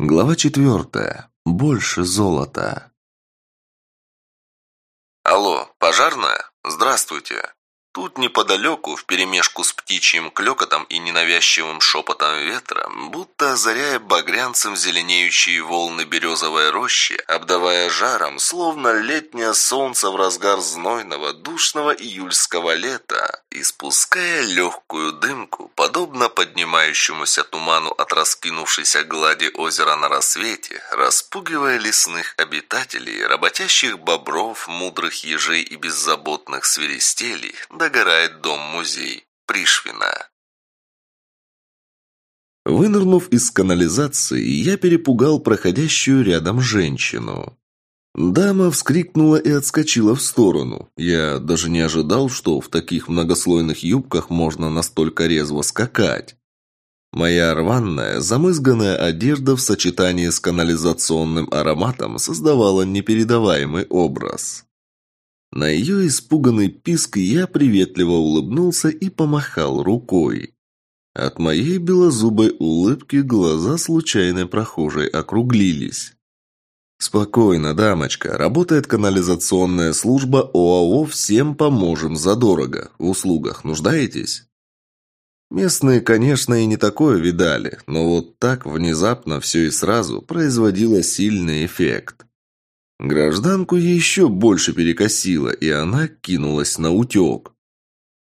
Глава четвертая. Больше золота. Алло, пожарная? Здравствуйте. Тут неподалеку, вперемешку с птичьим клёкотом и ненавязчивым шепотом ветра, будто озаряя багрянцем зеленеющие волны березовой рощи, обдавая жаром, словно летнее солнце в разгар знойного, душного июльского лета, испуская легкую дымку, подобно поднимающемуся туману от раскинувшейся глади озера на рассвете, распугивая лесных обитателей, работящих бобров, мудрых ежей и беззаботных свиристелей, догорает дом-музей Пришвина. Вынырнув из канализации, я перепугал проходящую рядом женщину. Дама вскрикнула и отскочила в сторону. Я даже не ожидал, что в таких многослойных юбках можно настолько резво скакать. Моя рваная, замызганная одежда в сочетании с канализационным ароматом создавала непередаваемый образ. На ее испуганный писк я приветливо улыбнулся и помахал рукой. От моей белозубой улыбки глаза случайной прохожей округлились. «Спокойно, дамочка. Работает канализационная служба ОАО «Всем поможем задорого». В услугах нуждаетесь?» Местные, конечно, и не такое видали, но вот так внезапно все и сразу производило сильный эффект. Гражданку еще больше перекосило, и она кинулась на утек.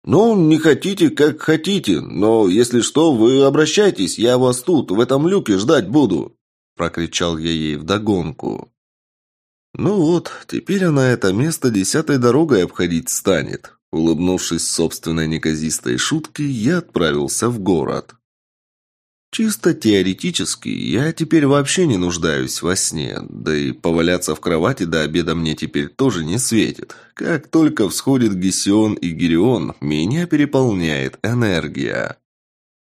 «Ну, не хотите, как хотите, но если что, вы обращайтесь, я вас тут, в этом люке ждать буду», прокричал я ей вдогонку. «Ну вот, теперь она это место десятой дорогой обходить станет». Улыбнувшись собственной неказистой шутке, я отправился в город. Чисто теоретически, я теперь вообще не нуждаюсь во сне, да и поваляться в кровати до обеда мне теперь тоже не светит. Как только всходит Гесион и Гирион, меня переполняет энергия.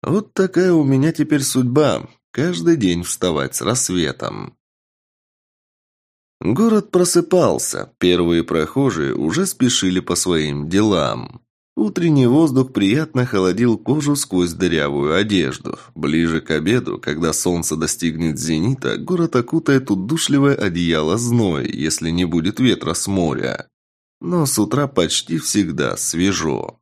Вот такая у меня теперь судьба, каждый день вставать с рассветом. Город просыпался, первые прохожие уже спешили по своим делам. Утренний воздух приятно холодил кожу сквозь дырявую одежду. Ближе к обеду, когда солнце достигнет зенита, город окутает удушливое одеяло зной, если не будет ветра с моря. Но с утра почти всегда свежо.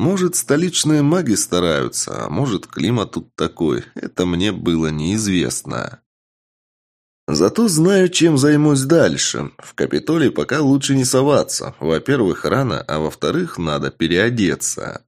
Может, столичные маги стараются, а может, климат тут такой. Это мне было неизвестно. Зато знаю, чем займусь дальше. В Капитолий пока лучше не соваться. Во-первых, рано, а во-вторых, надо переодеться.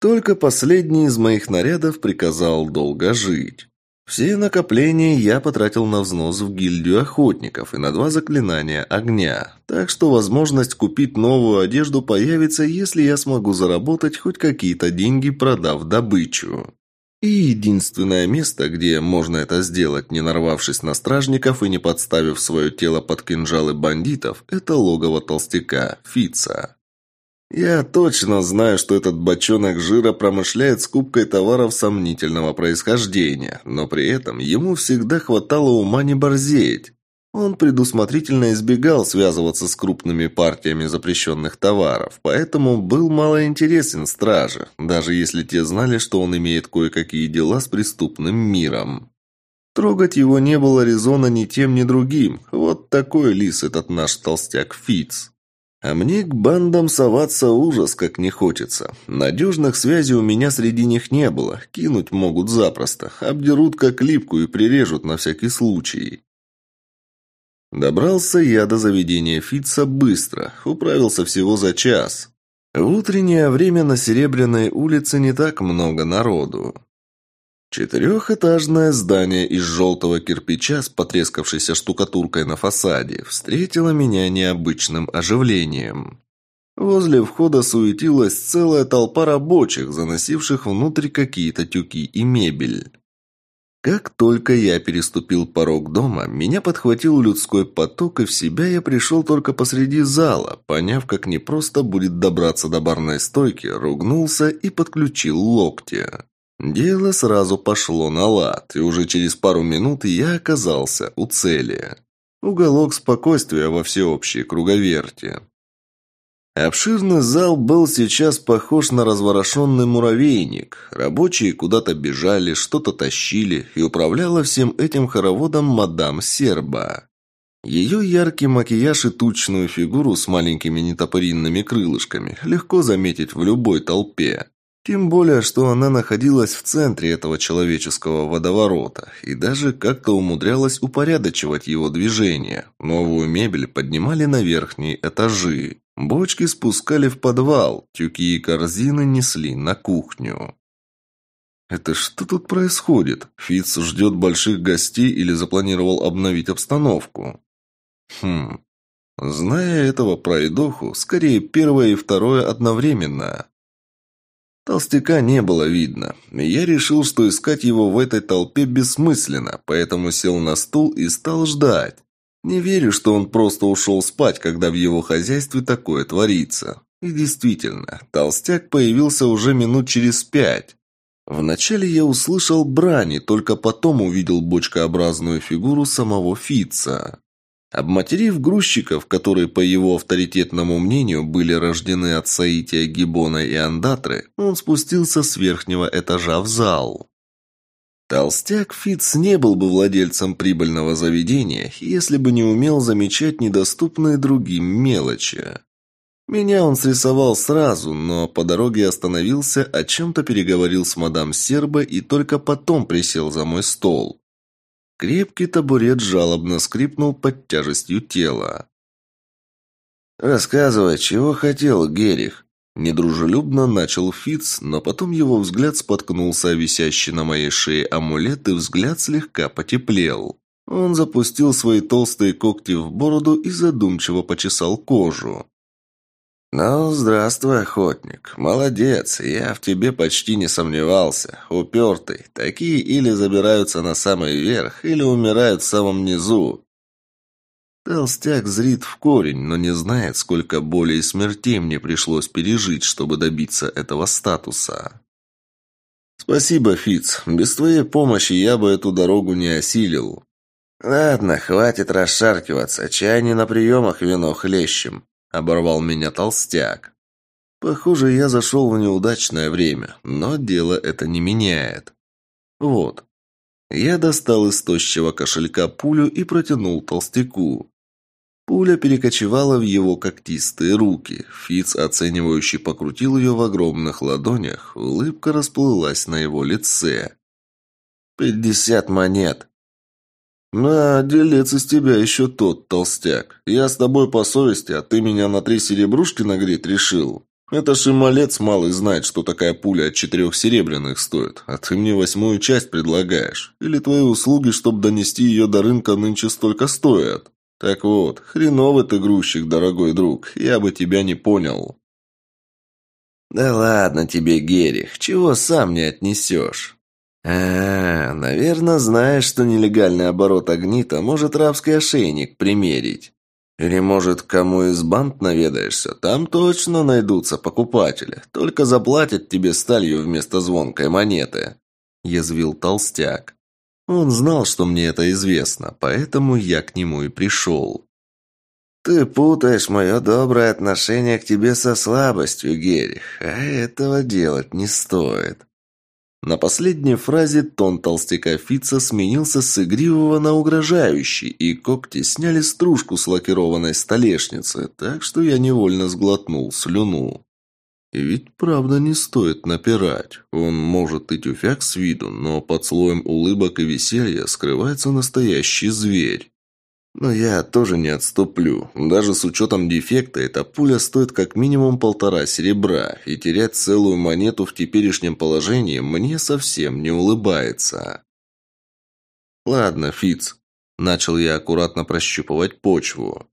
Только последний из моих нарядов приказал долго жить. Все накопления я потратил на взнос в гильдию охотников и на два заклинания огня. Так что возможность купить новую одежду появится, если я смогу заработать хоть какие-то деньги, продав добычу. И единственное место, где можно это сделать, не нарвавшись на стражников и не подставив свое тело под кинжалы бандитов, это логово толстяка, Фица. Я точно знаю, что этот бочонок жира промышляет скупкой товаров сомнительного происхождения, но при этом ему всегда хватало ума не борзеть. Он предусмотрительно избегал связываться с крупными партиями запрещенных товаров, поэтому был мало интересен страже, даже если те знали, что он имеет кое-какие дела с преступным миром. Трогать его не было резона ни тем, ни другим. Вот такой лис этот наш толстяк Фиц. А мне к бандам соваться ужас как не хочется. Надежных связей у меня среди них не было. Кинуть могут запросто. Обдерут как липку и прирежут на всякий случай. Добрался я до заведения Фитца быстро, управился всего за час. В утреннее время на Серебряной улице не так много народу. Четырехэтажное здание из желтого кирпича с потрескавшейся штукатуркой на фасаде встретило меня необычным оживлением. Возле входа суетилась целая толпа рабочих, заносивших внутрь какие-то тюки и мебель. Как только я переступил порог дома, меня подхватил людской поток, и в себя я пришел только посреди зала, поняв, как непросто будет добраться до барной стойки, ругнулся и подключил локти. Дело сразу пошло на лад, и уже через пару минут я оказался у цели. Уголок спокойствия во всеобщей круговерти. Обширный зал был сейчас похож на разворошенный муравейник. Рабочие куда-то бежали, что-то тащили, и управляла всем этим хороводом мадам Серба. Ее яркий макияж и тучную фигуру с маленькими нетопыринными крылышками легко заметить в любой толпе. Тем более, что она находилась в центре этого человеческого водоворота и даже как-то умудрялась упорядочивать его движение. Новую мебель поднимали на верхние этажи. Бочки спускали в подвал, тюки и корзины несли на кухню. «Это что тут происходит? Фитц ждет больших гостей или запланировал обновить обстановку?» «Хм... Зная этого пройдоху, скорее первое и второе одновременно». Толстяка не было видно. Я решил, что искать его в этой толпе бессмысленно, поэтому сел на стул и стал ждать. Не верю, что он просто ушел спать, когда в его хозяйстве такое творится. И действительно, толстяк появился уже минут через пять. Вначале я услышал брани, только потом увидел бочкообразную фигуру самого Фица. Обматерив грузчиков, которые, по его авторитетному мнению, были рождены от Саития Гибона и Андатры, он спустился с верхнего этажа в зал. Толстяк Фитц не был бы владельцем прибыльного заведения, если бы не умел замечать недоступные другим мелочи. Меня он срисовал сразу, но по дороге остановился, о чем-то переговорил с мадам Серба и только потом присел за мой стол. Крепкий табурет жалобно скрипнул под тяжестью тела. «Рассказывай, чего хотел Герих?» Недружелюбно начал Фиц, но потом его взгляд споткнулся о висящий на моей шее амулет, и взгляд слегка потеплел. Он запустил свои толстые когти в бороду и задумчиво почесал кожу. «Ну, здравствуй, охотник. Молодец, я в тебе почти не сомневался. Упертый. Такие или забираются на самый верх, или умирают в самом низу. Толстяк зрит в корень, но не знает, сколько боли и смертей мне пришлось пережить, чтобы добиться этого статуса. Спасибо, Фиц. Без твоей помощи я бы эту дорогу не осилил. Ладно, хватит расшаркиваться. Чай не на приемах вино хлещем. Оборвал меня толстяк. Похоже, я зашел в неудачное время, но дело это не меняет. Вот. Я достал из тощего кошелька пулю и протянул толстяку. Пуля перекочевала в его когтистые руки. Фиц, оценивающий, покрутил ее в огромных ладонях. Улыбка расплылась на его лице. «Пятьдесят монет!» «На, делец из тебя еще тот, толстяк. Я с тобой по совести, а ты меня на три серебрушки нагреть решил. Это ж и малец малый знает, что такая пуля от четырех серебряных стоит, а ты мне восьмую часть предлагаешь. Или твои услуги, чтобы донести ее до рынка, нынче столько стоят?» «Так вот, хреновый ты грузчик, дорогой друг, я бы тебя не понял». «Да ладно тебе, Герих, чего сам не отнесешь?» «А, наверное, знаешь, что нелегальный оборот огнита может рабский ошейник примерить. Или, может, кому из банд наведаешься, там точно найдутся покупатели, только заплатят тебе сталью вместо звонкой монеты», – язвил толстяк. Он знал, что мне это известно, поэтому я к нему и пришел. «Ты путаешь мое доброе отношение к тебе со слабостью, Герих, а этого делать не стоит». На последней фразе тон толстяка Фица сменился с игривого на угрожающий, и когти сняли стружку с лакированной столешницы, так что я невольно сглотнул слюну. И ведь правда не стоит напирать. Он может и тюфяк с виду, но под слоем улыбок и веселья скрывается настоящий зверь. Но я тоже не отступлю. Даже с учетом дефекта, эта пуля стоит как минимум полтора серебра, и терять целую монету в теперешнем положении мне совсем не улыбается. Ладно, Фиц. Начал я аккуратно прощупывать почву.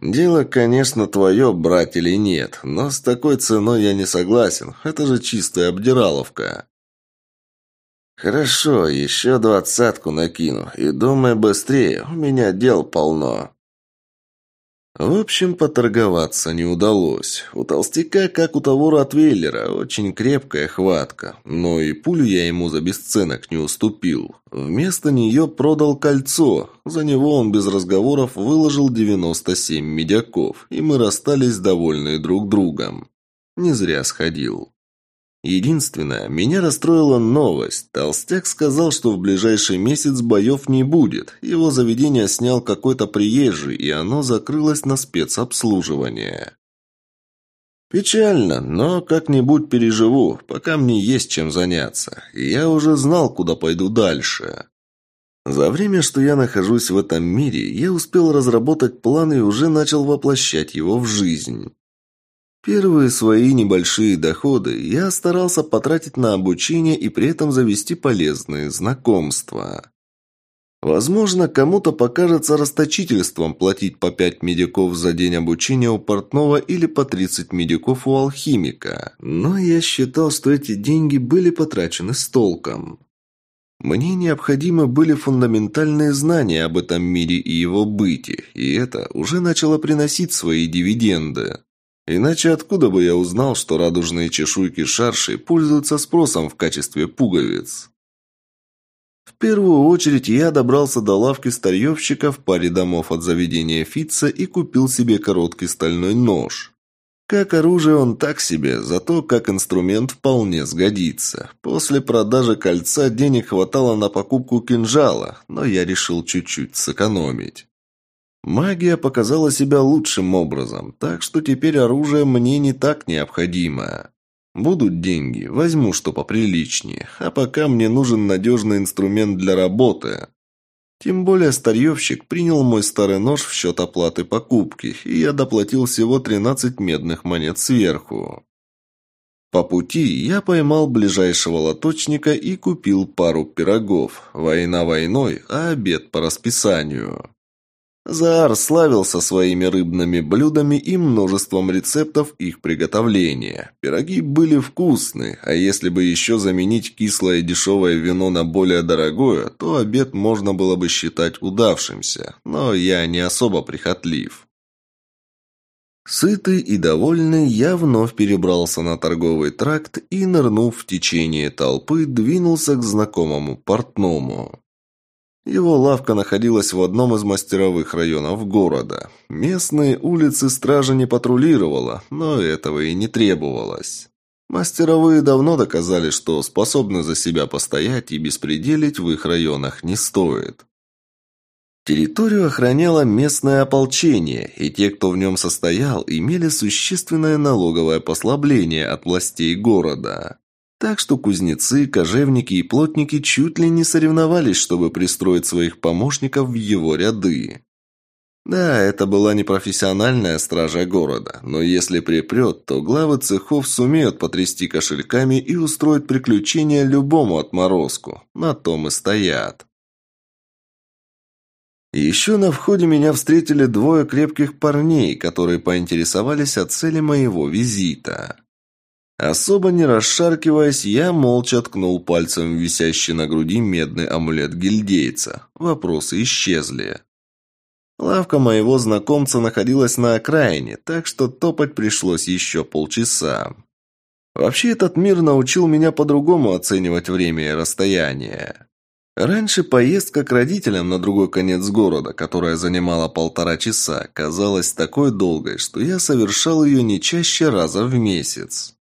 «Дело, конечно, твое, брать или нет, но с такой ценой я не согласен. Это же чистая обдираловка». «Хорошо, еще двадцатку накину. И думай быстрее, у меня дел полно». В общем, поторговаться не удалось. У толстяка, как у того Ротвейлера, очень крепкая хватка. Но и пулю я ему за бесценок не уступил. Вместо нее продал кольцо. За него он без разговоров выложил 97 медяков, и мы расстались довольные друг другом. Не зря сходил. Единственное, меня расстроила новость. Толстяк сказал, что в ближайший месяц боев не будет. Его заведение снял какой-то приезжий, и оно закрылось на спецобслуживание. Печально, но как-нибудь переживу, пока мне есть чем заняться. И я уже знал, куда пойду дальше. За время, что я нахожусь в этом мире, я успел разработать план и уже начал воплощать его в жизнь. Первые свои небольшие доходы я старался потратить на обучение и при этом завести полезные знакомства. Возможно, кому-то покажется расточительством платить по 5 медиков за день обучения у портного или по 30 медиков у алхимика, но я считал, что эти деньги были потрачены с толком. Мне необходимы были фундаментальные знания об этом мире и его быте, и это уже начало приносить свои дивиденды. Иначе откуда бы я узнал, что радужные чешуйки шарши пользуются спросом в качестве пуговиц? В первую очередь я добрался до лавки старьевщика в паре домов от заведения Фитца и купил себе короткий стальной нож. Как оружие он так себе, зато как инструмент вполне сгодится. После продажи кольца денег хватало на покупку кинжала, но я решил чуть-чуть сэкономить. Магия показала себя лучшим образом, так что теперь оружие мне не так необходимо. Будут деньги, возьму что поприличнее, а пока мне нужен надежный инструмент для работы. Тем более старьевщик принял мой старый нож в счет оплаты покупки, и я доплатил всего 13 медных монет сверху. По пути я поймал ближайшего лоточника и купил пару пирогов. Война войной, а обед по расписанию. Заар славился своими рыбными блюдами и множеством рецептов их приготовления. Пироги были вкусны, а если бы еще заменить кислое дешевое вино на более дорогое, то обед можно было бы считать удавшимся, но я не особо прихотлив. Сытый и довольный, я вновь перебрался на торговый тракт и, нырнув в течение толпы, двинулся к знакомому портному. Его лавка находилась в одном из мастеровых районов города. Местные улицы стража не патрулировала, но этого и не требовалось. Мастеровые давно доказали, что способны за себя постоять и беспределить в их районах не стоит. Территорию охраняло местное ополчение, и те, кто в нем состоял, имели существенное налоговое послабление от властей города. Так что кузнецы, кожевники и плотники чуть ли не соревновались, чтобы пристроить своих помощников в его ряды. Да, это была не профессиональная стража города, но если припрет, то главы цехов сумеют потрясти кошельками и устроить приключения любому отморозку. На том и стоят. Еще на входе меня встретили двое крепких парней, которые поинтересовались о цели моего визита. Особо не расшаркиваясь, я молча ткнул пальцем в висящий на груди медный амулет гильдейца. Вопросы исчезли. Лавка моего знакомца находилась на окраине, так что топать пришлось еще полчаса. Вообще этот мир научил меня по-другому оценивать время и расстояние. Раньше поездка к родителям на другой конец города, которая занимала полтора часа, казалась такой долгой, что я совершал ее не чаще раза в месяц.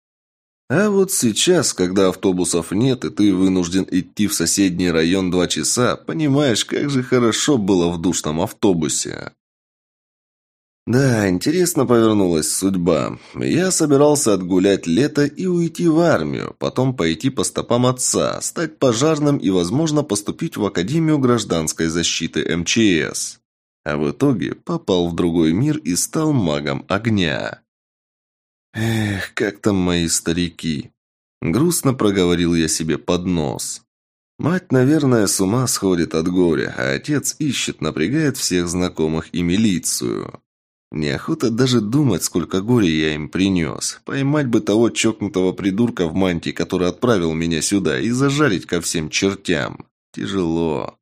А вот сейчас, когда автобусов нет, и ты вынужден идти в соседний район два часа, понимаешь, как же хорошо было в душном автобусе. Да, интересно повернулась судьба. Я собирался отгулять лето и уйти в армию, потом пойти по стопам отца, стать пожарным и, возможно, поступить в Академию гражданской защиты МЧС. А в итоге попал в другой мир и стал магом огня. «Эх, как там мои старики!» Грустно проговорил я себе под нос. Мать, наверное, с ума сходит от горя, а отец ищет, напрягает всех знакомых и милицию. Неохота даже думать, сколько горя я им принес. Поймать бы того чокнутого придурка в мантии, который отправил меня сюда, и зажарить ко всем чертям. Тяжело.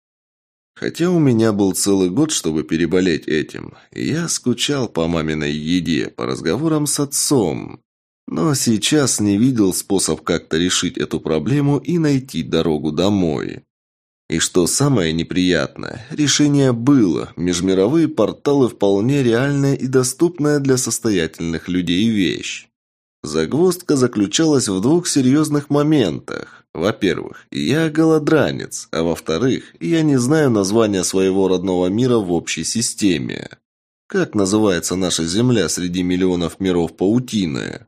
Хотя у меня был целый год, чтобы переболеть этим. Я скучал по маминой еде, по разговорам с отцом. Но сейчас не видел способ как-то решить эту проблему и найти дорогу домой. И что самое неприятное, решение было. Межмировые порталы вполне реальная и доступная для состоятельных людей вещь. Загвоздка заключалась в двух серьезных моментах. Во-первых, я голодранец, а во-вторых, я не знаю названия своего родного мира в общей системе. Как называется наша Земля среди миллионов миров паутины?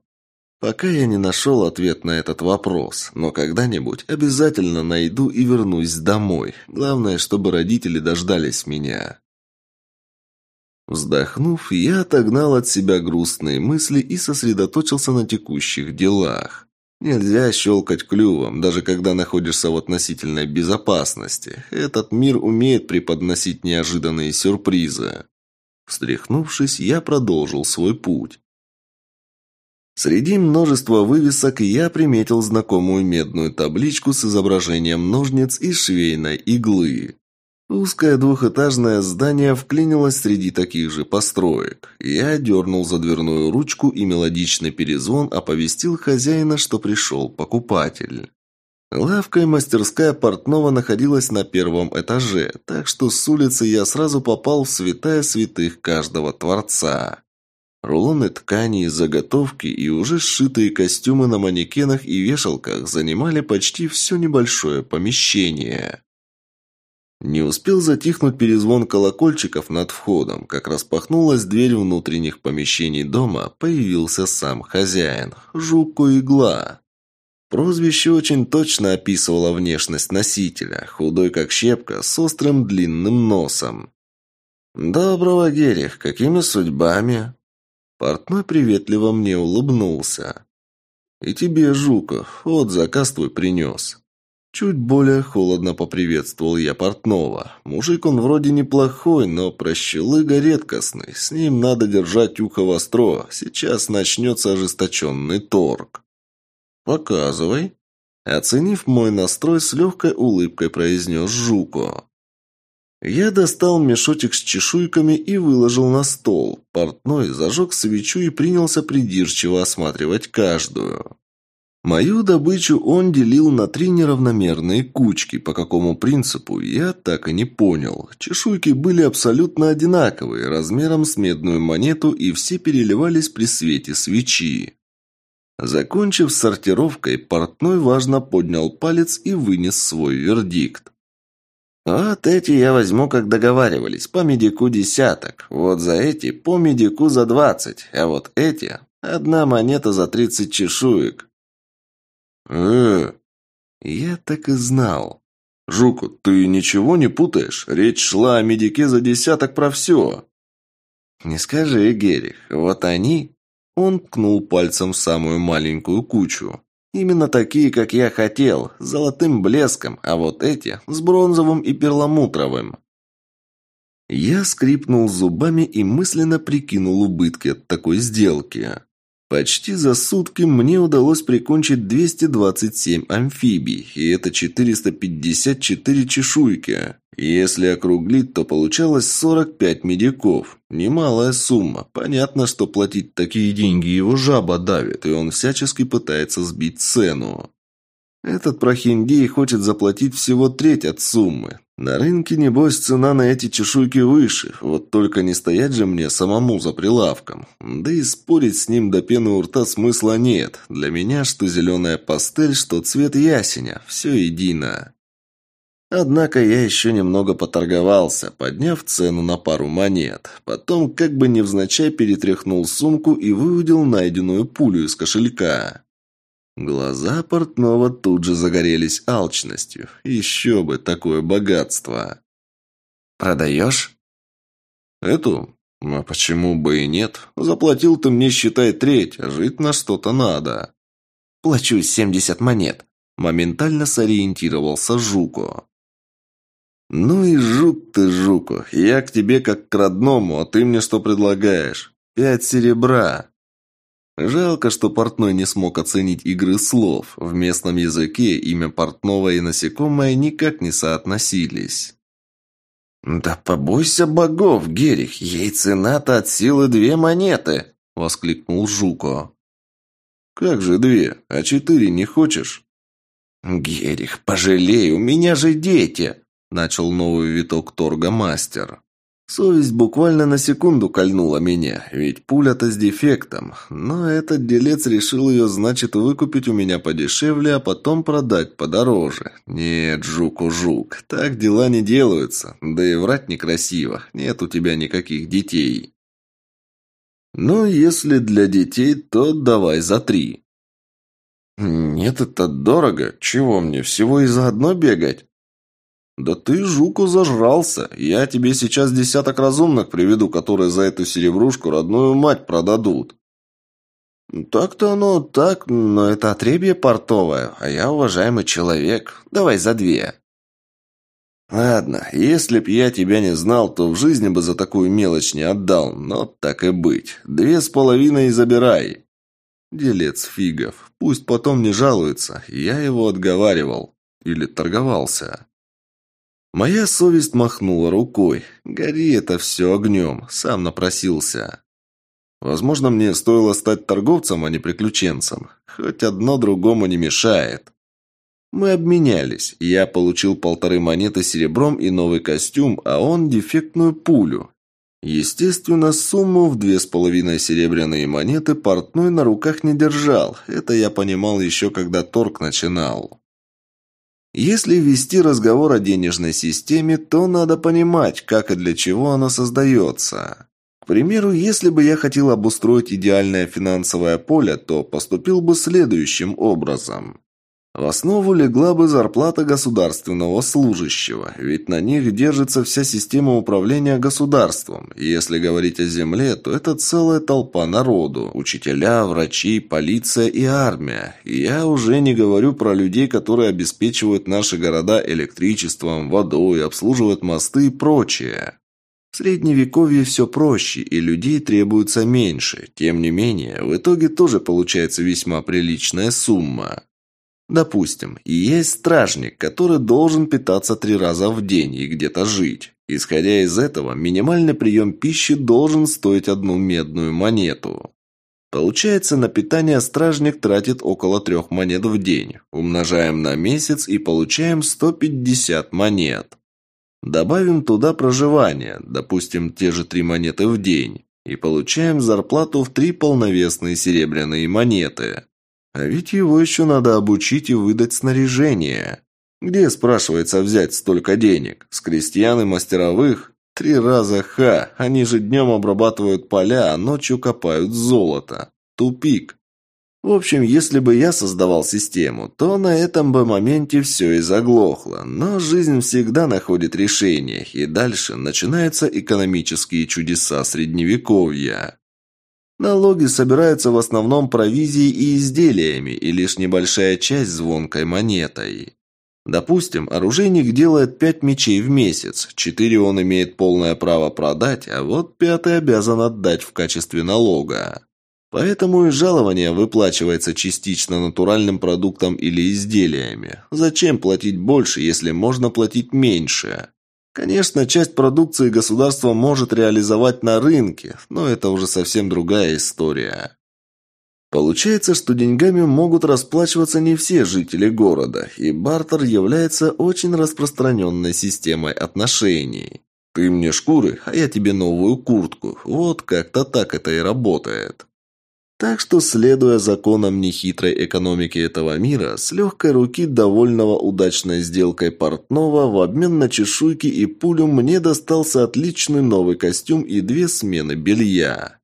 Пока я не нашел ответ на этот вопрос, но когда-нибудь обязательно найду и вернусь домой. Главное, чтобы родители дождались меня. Вздохнув, я отогнал от себя грустные мысли и сосредоточился на текущих делах. Нельзя щелкать клювом, даже когда находишься в относительной безопасности. Этот мир умеет преподносить неожиданные сюрпризы. Встряхнувшись, я продолжил свой путь. Среди множества вывесок я приметил знакомую медную табличку с изображением ножниц и швейной иглы. Узкое двухэтажное здание вклинилось среди таких же построек. Я дернул за дверную ручку, и мелодичный перезвон оповестил хозяина, что пришел покупатель. Лавка и мастерская портного находилась на первом этаже, так что с улицы я сразу попал в святая святых каждого творца. Рулоны ткани, заготовки и уже сшитые костюмы на манекенах и вешалках занимали почти все небольшое помещение. Не успел затихнуть перезвон колокольчиков над входом, как распахнулась дверь внутренних помещений дома, появился сам хозяин – Жуко-игла. Прозвище очень точно описывало внешность носителя, худой как щепка, с острым длинным носом. «Доброго, Герих, какими судьбами?» Портной приветливо мне улыбнулся. «И тебе, Жуков, вот заказ твой принес». Чуть более холодно поприветствовал я портного. Мужик он вроде неплохой, но прощелыга редкостный. С ним надо держать ухо востро. Сейчас начнется ожесточенный торг. «Показывай». Оценив мой настрой, с легкой улыбкой произнес Жуко. Я достал мешочек с чешуйками и выложил на стол. Портной зажег свечу и принялся придирчиво осматривать каждую. Мою добычу он делил на три неравномерные кучки, по какому принципу, я так и не понял. Чешуйки были абсолютно одинаковые, размером с медную монету, и все переливались при свете свечи. Закончив сортировкой, портной важно поднял палец и вынес свой вердикт. «Вот эти я возьму, как договаривались, по медику десяток. Вот за эти по медику за двадцать, а вот эти – одна монета за тридцать чешуек». «Э, я так и знал. Жуку, ты ничего не путаешь? Речь шла о медике за десяток про все». «Не скажи, Герих, вот они...» Он ткнул пальцем в самую маленькую кучу. Именно такие, как я хотел, с золотым блеском, а вот эти с бронзовым и перламутровым. Я скрипнул зубами и мысленно прикинул убытки от такой сделки. Почти за сутки мне удалось прикончить 227 амфибий, и это 454 чешуйки. Если округлить, то получалось 45 медиков. Немалая сумма. Понятно, что платить такие деньги его жаба давит, и он всячески пытается сбить цену. Этот прохиндей хочет заплатить всего треть от суммы. На рынке, небось, цена на эти чешуйки выше. Вот только не стоять же мне самому за прилавком. Да и спорить с ним до пены у рта смысла нет. Для меня что зеленая пастель, что цвет ясеня. Все едино. Однако я еще немного поторговался, подняв цену на пару монет. Потом, как бы невзначай, перетряхнул сумку и выудил найденную пулю из кошелька. Глаза портного тут же загорелись алчностью. Еще бы такое богатство. «Продаешь?» «Эту? А почему бы и нет? Заплатил ты мне, считай, треть, а жить на что-то надо». «Плачу семьдесят монет», – моментально сориентировался Жуко. «Ну и жук ты, жуку. Я к тебе как к родному, а ты мне что предлагаешь? Пять серебра». Жалко, что портной не смог оценить игры слов. В местном языке имя портного и насекомое никак не соотносились. «Да побойся богов, Герих, ей цена-то от силы две монеты!» — воскликнул Жуко. «Как же две? А четыре не хочешь?» «Герих, пожалей, у меня же дети!» — начал новый виток торга мастер. Совесть буквально на секунду кольнула меня, ведь пуля-то с дефектом. Но этот делец решил ее, значит, выкупить у меня подешевле, а потом продать подороже. Нет, жуку-жук, так дела не делаются. Да и врать некрасиво, нет у тебя никаких детей. Ну, если для детей, то давай за три. Нет, это дорого. Чего мне, всего и заодно бегать? «Да ты, жуку, зажрался. Я тебе сейчас десяток разумных приведу, которые за эту серебрушку родную мать продадут». «Так-то оно так, но это отребье портовое, а я уважаемый человек. Давай за две». «Ладно, если б я тебя не знал, то в жизни бы за такую мелочь не отдал, но так и быть. Две с половиной и забирай». Делец фигов. Пусть потом не жалуется, я его отговаривал. Или торговался. Моя совесть махнула рукой. Гори это все огнем. Сам напросился. Возможно, мне стоило стать торговцем, а не приключенцем. Хоть одно другому не мешает. Мы обменялись. Я получил полторы монеты серебром и новый костюм, а он дефектную пулю. Естественно, сумму в две с половиной серебряные монеты портной на руках не держал. Это я понимал еще, когда торг начинал. Если вести разговор о денежной системе, то надо понимать, как и для чего она создается. К примеру, если бы я хотел обустроить идеальное финансовое поле, то поступил бы следующим образом. В основу легла бы зарплата государственного служащего, ведь на них держится вся система управления государством. если говорить о земле, то это целая толпа народу – учителя, врачи, полиция и армия. И я уже не говорю про людей, которые обеспечивают наши города электричеством, водой, обслуживают мосты и прочее. В Средневековье все проще, и людей требуется меньше. Тем не менее, в итоге тоже получается весьма приличная сумма. Допустим, есть стражник, который должен питаться три раза в день и где-то жить. Исходя из этого, минимальный прием пищи должен стоить одну медную монету. Получается, на питание стражник тратит около трех монет в день. Умножаем на месяц и получаем 150 монет. Добавим туда проживание, допустим, те же три монеты в день. И получаем зарплату в три полновесные серебряные монеты. А ведь его еще надо обучить и выдать снаряжение. Где, спрашивается, взять столько денег? С крестьян и мастеровых? Три раза ха, они же днем обрабатывают поля, а ночью копают золото. Тупик. В общем, если бы я создавал систему, то на этом бы моменте все и заглохло. Но жизнь всегда находит решение, и дальше начинаются экономические чудеса Средневековья. Налоги собираются в основном провизией и изделиями, и лишь небольшая часть звонкой монетой. Допустим, оружейник делает пять мечей в месяц, четыре он имеет полное право продать, а вот пятый обязан отдать в качестве налога. Поэтому и жалование выплачивается частично натуральным продуктом или изделиями. Зачем платить больше, если можно платить меньше? Конечно, часть продукции государство может реализовать на рынке, но это уже совсем другая история. Получается, что деньгами могут расплачиваться не все жители города, и бартер является очень распространенной системой отношений. Ты мне шкуры, а я тебе новую куртку. Вот как-то так это и работает. Так что, следуя законам нехитрой экономики этого мира, с легкой руки довольного удачной сделкой портного в обмен на чешуйки и пулю мне достался отличный новый костюм и две смены белья.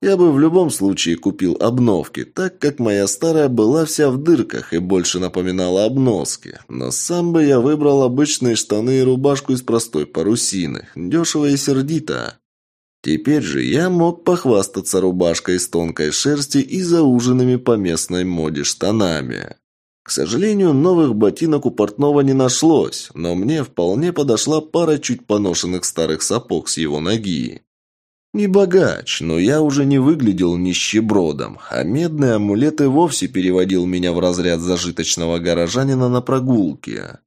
Я бы в любом случае купил обновки, так как моя старая была вся в дырках и больше напоминала обноски. Но сам бы я выбрал обычные штаны и рубашку из простой парусины. Дешево и сердито. Теперь же я мог похвастаться рубашкой из тонкой шерсти и зауженными по местной моде штанами. К сожалению, новых ботинок у портного не нашлось, но мне вполне подошла пара чуть поношенных старых сапог с его ноги. Не богач, но я уже не выглядел нищебродом, а медный амулет и вовсе переводил меня в разряд зажиточного горожанина на прогулке.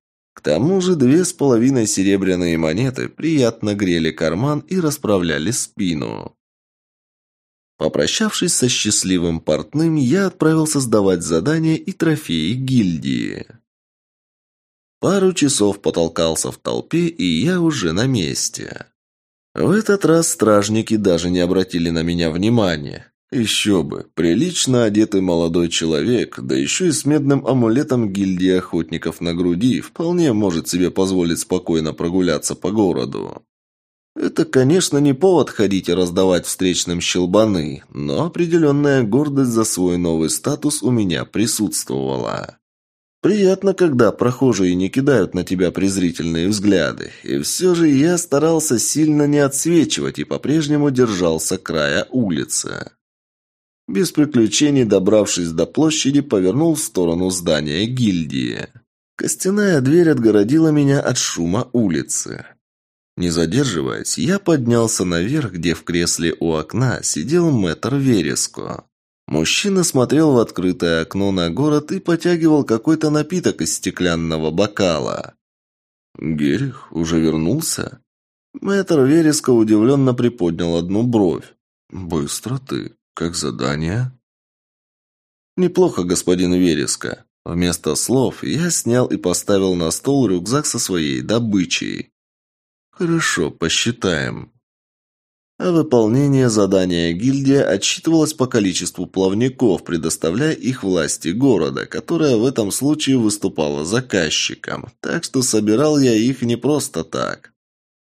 Тому же две с половиной серебряные монеты приятно грели карман и расправляли спину. Попрощавшись со счастливым портным, я отправился сдавать задания и трофеи гильдии. Пару часов потолкался в толпе, и я уже на месте. В этот раз стражники даже не обратили на меня внимания. Еще бы, прилично одетый молодой человек, да еще и с медным амулетом гильдии охотников на груди, вполне может себе позволить спокойно прогуляться по городу. Это, конечно, не повод ходить и раздавать встречным щелбаны, но определенная гордость за свой новый статус у меня присутствовала. Приятно, когда прохожие не кидают на тебя презрительные взгляды, и все же я старался сильно не отсвечивать и по-прежнему держался края улицы. Без приключений, добравшись до площади, повернул в сторону здания гильдии. Костяная дверь отгородила меня от шума улицы. Не задерживаясь, я поднялся наверх, где в кресле у окна сидел мэтр Вереско. Мужчина смотрел в открытое окно на город и потягивал какой-то напиток из стеклянного бокала. «Герих уже вернулся?» Мэтр Вереско удивленно приподнял одну бровь. «Быстро ты. Как задание?» «Неплохо, господин Вереско». Вместо слов я снял и поставил на стол рюкзак со своей добычей. «Хорошо, посчитаем». А выполнение задания гильдия отсчитывалось по количеству плавников, предоставляя их власти города, которая в этом случае выступала заказчиком. Так что собирал я их не просто так.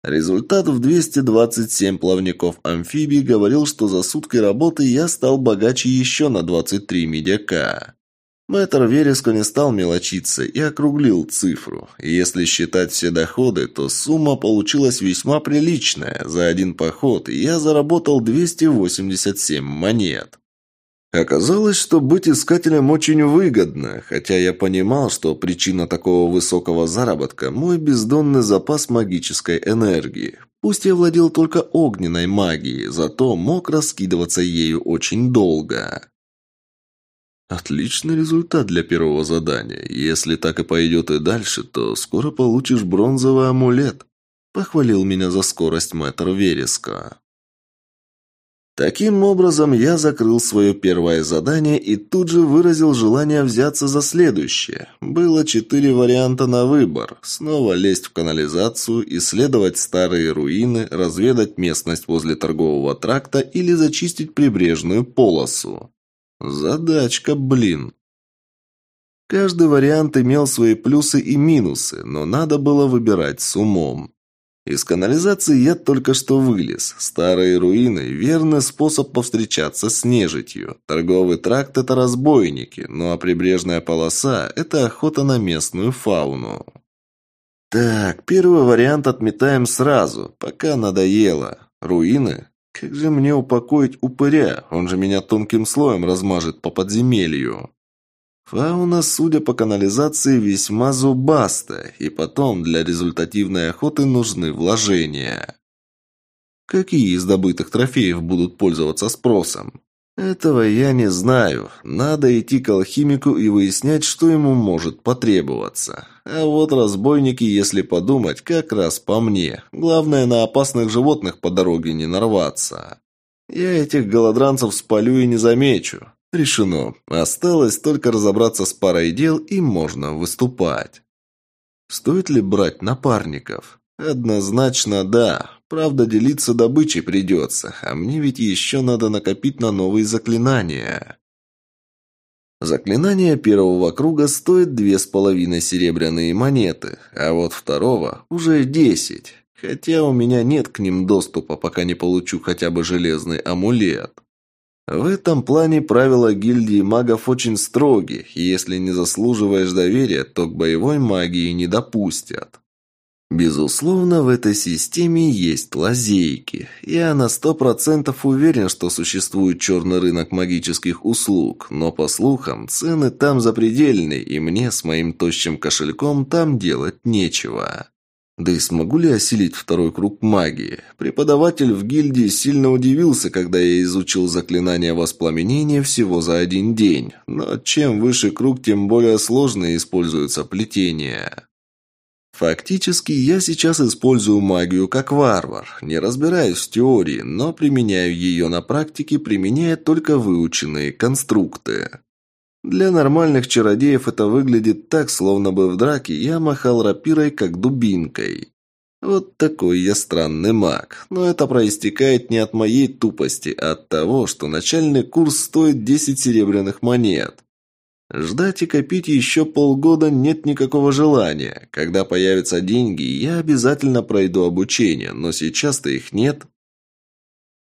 Результат в 227 плавников амфибий говорил, что за сутки работы я стал богаче еще на 23 медяка. Мэтр Вереско не стал мелочиться и округлил цифру. Если считать все доходы, то сумма получилась весьма приличная. За один поход я заработал 287 монет. Оказалось, что быть искателем очень выгодно, хотя я понимал, что причина такого высокого заработка – мой бездонный запас магической энергии. Пусть я владел только огненной магией, зато мог раскидываться ею очень долго. Отличный результат для первого задания. Если так и пойдет и дальше, то скоро получишь бронзовый амулет. Похвалил меня за скорость мэтр Вереска. Таким образом, я закрыл свое первое задание и тут же выразил желание взяться за следующее. Было четыре варианта на выбор. Снова лезть в канализацию, исследовать старые руины, разведать местность возле торгового тракта или зачистить прибрежную полосу. Задачка, блин. Каждый вариант имел свои плюсы и минусы, но надо было выбирать с умом. Из канализации я только что вылез. Старые руины – верный способ повстречаться с нежитью. Торговый тракт – это разбойники, ну а прибрежная полоса – это охота на местную фауну. Так, первый вариант отметаем сразу, пока надоело. Руины? Как же мне упокоить упыря? Он же меня тонким слоем размажет по подземелью. Фауна, судя по канализации, весьма зубастая, и потом для результативной охоты нужны вложения. Какие из добытых трофеев будут пользоваться спросом? Этого я не знаю. Надо идти к алхимику и выяснять, что ему может потребоваться. А вот разбойники, если подумать, как раз по мне. Главное, на опасных животных по дороге не нарваться. Я этих голодранцев спалю и не замечу. Решено. Осталось только разобраться с парой дел, и можно выступать. Стоит ли брать напарников? Однозначно да. Правда, делиться добычей придется, а мне ведь еще надо накопить на новые заклинания. Заклинание первого круга стоит две с половиной серебряные монеты, а вот второго уже десять. Хотя у меня нет к ним доступа, пока не получу хотя бы железный амулет. В этом плане правила гильдии магов очень строги, и если не заслуживаешь доверия, то к боевой магии не допустят. Безусловно, в этой системе есть лазейки. Я на сто процентов уверен, что существует черный рынок магических услуг, но, по слухам, цены там запредельные, и мне с моим тощим кошельком там делать нечего. Да и смогу ли осилить второй круг магии? Преподаватель в гильдии сильно удивился, когда я изучил заклинание воспламенения всего за один день. Но чем выше круг, тем более сложно используются плетения. Фактически, я сейчас использую магию как варвар, не разбираюсь в теории, но применяю ее на практике, применяя только выученные конструкты. Для нормальных чародеев это выглядит так, словно бы в драке я махал рапирой как дубинкой. Вот такой я странный маг, но это проистекает не от моей тупости, а от того, что начальный курс стоит 10 серебряных монет. Ждать и копить еще полгода нет никакого желания. Когда появятся деньги, я обязательно пройду обучение, но сейчас-то их нет.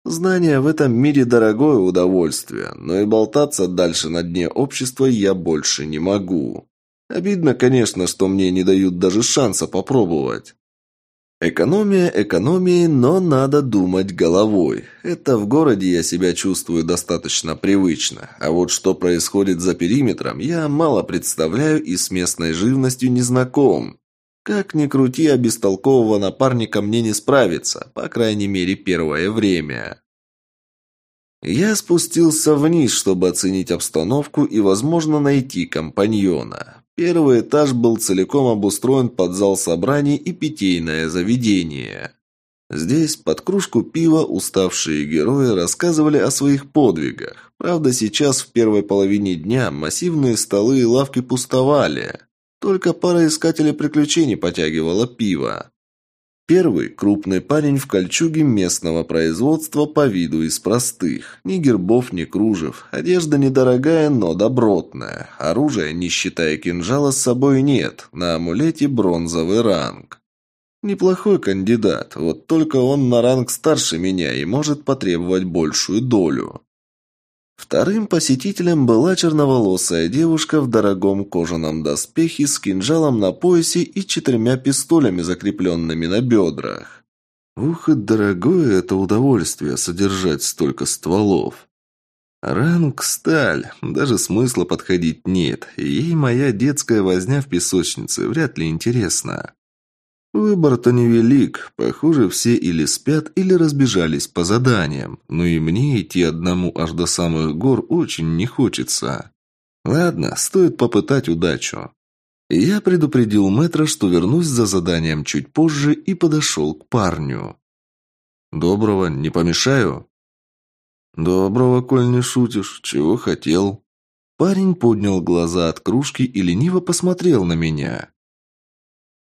Знания в этом мире дорогое удовольствие, но и болтаться дальше на дне общества я больше не могу. Обидно, конечно, что мне не дают даже шанса попробовать. Экономия экономией, но надо думать головой. Это в городе я себя чувствую достаточно привычно. А вот что происходит за периметром, я мало представляю и с местной живностью не знаком. Как ни крути, а бестолкового напарника мне не справиться, по крайней мере первое время. Я спустился вниз, чтобы оценить обстановку и, возможно, найти компаньона. Первый этаж был целиком обустроен под зал собраний и питейное заведение. Здесь под кружку пива уставшие герои рассказывали о своих подвигах. Правда, сейчас в первой половине дня массивные столы и лавки пустовали. Только пара искателей приключений потягивала пиво. Первый – крупный парень в кольчуге местного производства по виду из простых. Ни гербов, ни кружев. Одежда недорогая, но добротная. Оружия, не считая кинжала, с собой нет. На амулете бронзовый ранг. Неплохой кандидат, вот только он на ранг старше меня и может потребовать большую долю. Вторым посетителем была черноволосая девушка в дорогом кожаном доспехе с кинжалом на поясе и четырьмя пистолями, закрепленными на бедрах. Ух, и дорогое это удовольствие содержать столько стволов. Ранг сталь, даже смысла подходить нет, ей моя детская возня в песочнице вряд ли интересна. Выбор-то невелик. Похоже, все или спят, или разбежались по заданиям. Но и мне идти одному аж до самых гор очень не хочется. Ладно, стоит попытать удачу. Я предупредил мэтра, что вернусь за заданием чуть позже и подошел к парню. «Доброго, не помешаю?» «Доброго, коль не шутишь. Чего хотел?» Парень поднял глаза от кружки и лениво посмотрел на меня.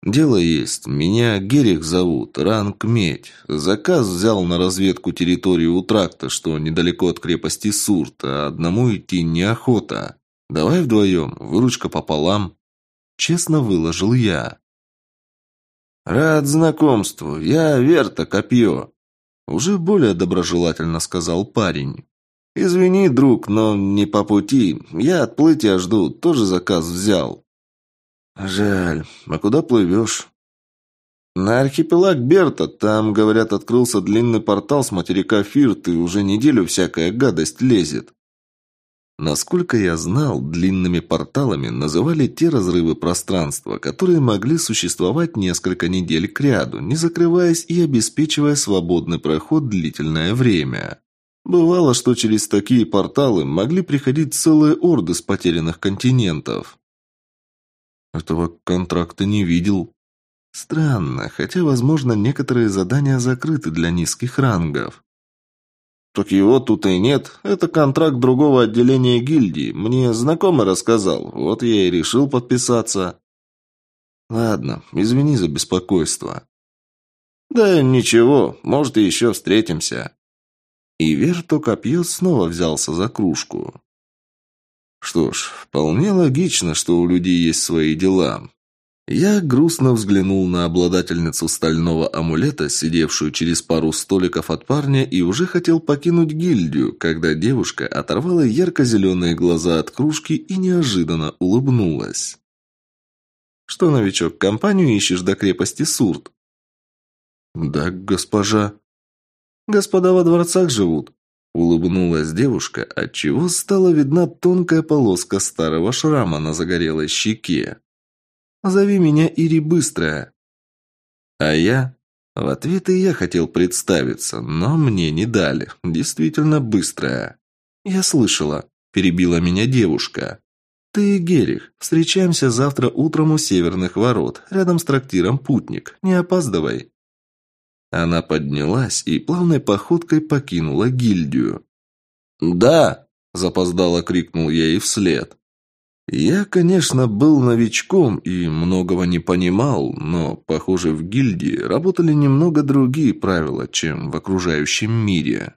«Дело есть. Меня Герих зовут, ранг медь. Заказ взял на разведку территории у тракта, что недалеко от крепости Сурт, а одному идти неохота. Давай вдвоем, выручка пополам». Честно выложил я. «Рад знакомству. Я Верта Копье», — уже более доброжелательно сказал парень. «Извини, друг, но не по пути. Я отплытия жду, тоже заказ взял». «Жаль. А куда плывешь?» «На архипелаг Берта. Там, говорят, открылся длинный портал с материка Фирт, и уже неделю всякая гадость лезет». Насколько я знал, длинными порталами называли те разрывы пространства, которые могли существовать несколько недель кряду, не закрываясь и обеспечивая свободный проход длительное время. Бывало, что через такие порталы могли приходить целые орды с потерянных континентов. Этого контракта не видел. Странно, хотя, возможно, некоторые задания закрыты для низких рангов. Так его тут и нет. Это контракт другого отделения гильдии. Мне знакомый рассказал. Вот я и решил подписаться. Ладно, извини за беспокойство. Да ничего, может, и еще встретимся. И Верто Копье снова взялся за кружку. Что ж, вполне логично, что у людей есть свои дела. Я грустно взглянул на обладательницу стального амулета, сидевшую через пару столиков от парня, и уже хотел покинуть гильдию, когда девушка оторвала ярко-зеленые глаза от кружки и неожиданно улыбнулась. «Что, новичок, компанию ищешь до крепости Сурт?» «Да, госпожа». «Господа во дворцах живут. Улыбнулась девушка, отчего стала видна тонкая полоска старого шрама на загорелой щеке. «Зови меня Ири Быстрая». А я? В ответ и я хотел представиться, но мне не дали. Действительно быстрая. «Я слышала», – перебила меня девушка. «Ты, Герих, встречаемся завтра утром у северных ворот, рядом с трактиром «Путник». Не опаздывай». Она поднялась и плавной походкой покинула гильдию. «Да!» – запоздало крикнул я ей вслед. Я, конечно, был новичком и многого не понимал, но, похоже, в гильдии работали немного другие правила, чем в окружающем мире.